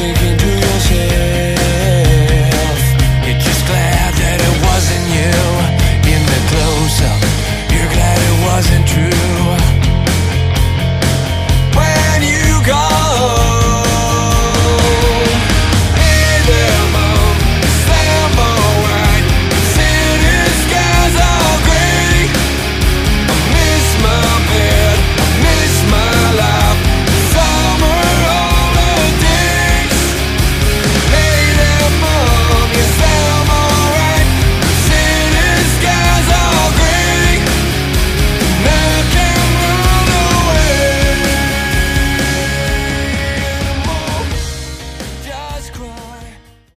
thinking